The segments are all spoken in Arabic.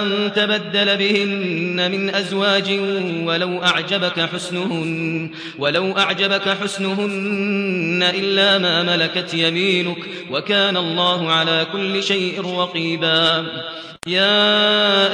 أن تبدل بهن من أزواج ولو أعجبك حسنهن ولو أعجبك حسنهن إلا ما ملكت يمينك وكان الله على كل شيء رقيبا. يا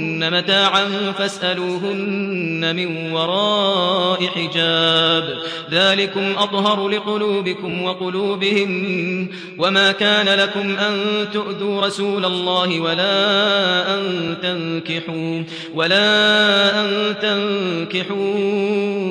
متاعا فاسألوهن من وراء حجاب ذلكم أطهر لقلوبكم وقلوبهم وما كان لكم أن تؤذوا رسول الله ولا أن تنكحوا ولا أن تنكحوا